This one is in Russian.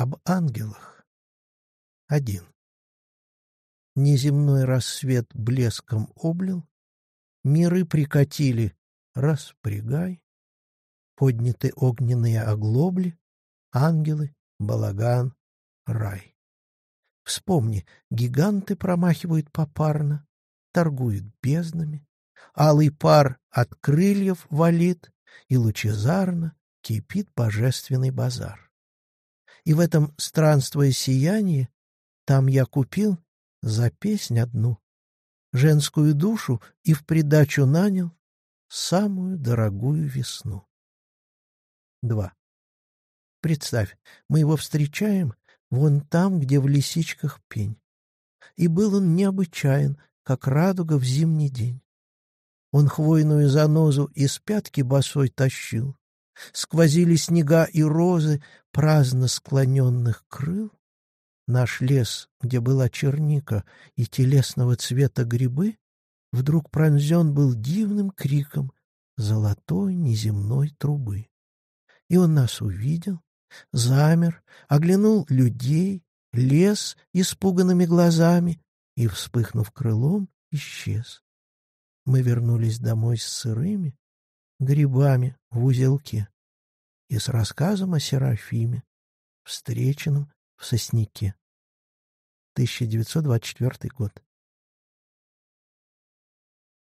Об ангелах. Один. Неземной рассвет блеском облил, Миры прикатили, распрягай, Подняты огненные оглобли, Ангелы, балаган, рай. Вспомни, гиганты промахивают попарно, Торгуют безднами, Алый пар от крыльев валит, И лучезарно кипит божественный базар. И в этом странствуя сияние, Там я купил за песнь одну Женскую душу и в придачу нанял Самую дорогую весну. 2. Представь, мы его встречаем вон там, где в лисичках пень. И был он необычайен, как радуга в зимний день. Он хвойную занозу из пятки босой тащил. Сквозили снега и розы праздно склоненных крыл. Наш лес, где была черника и телесного цвета грибы, вдруг пронзен был дивным криком золотой неземной трубы. И он нас увидел, замер, оглянул людей, лес испуганными глазами и, вспыхнув крылом, исчез. Мы вернулись домой с сырыми грибами в узелке и с рассказом о Серафиме, встреченном в сосняке. 1924 год.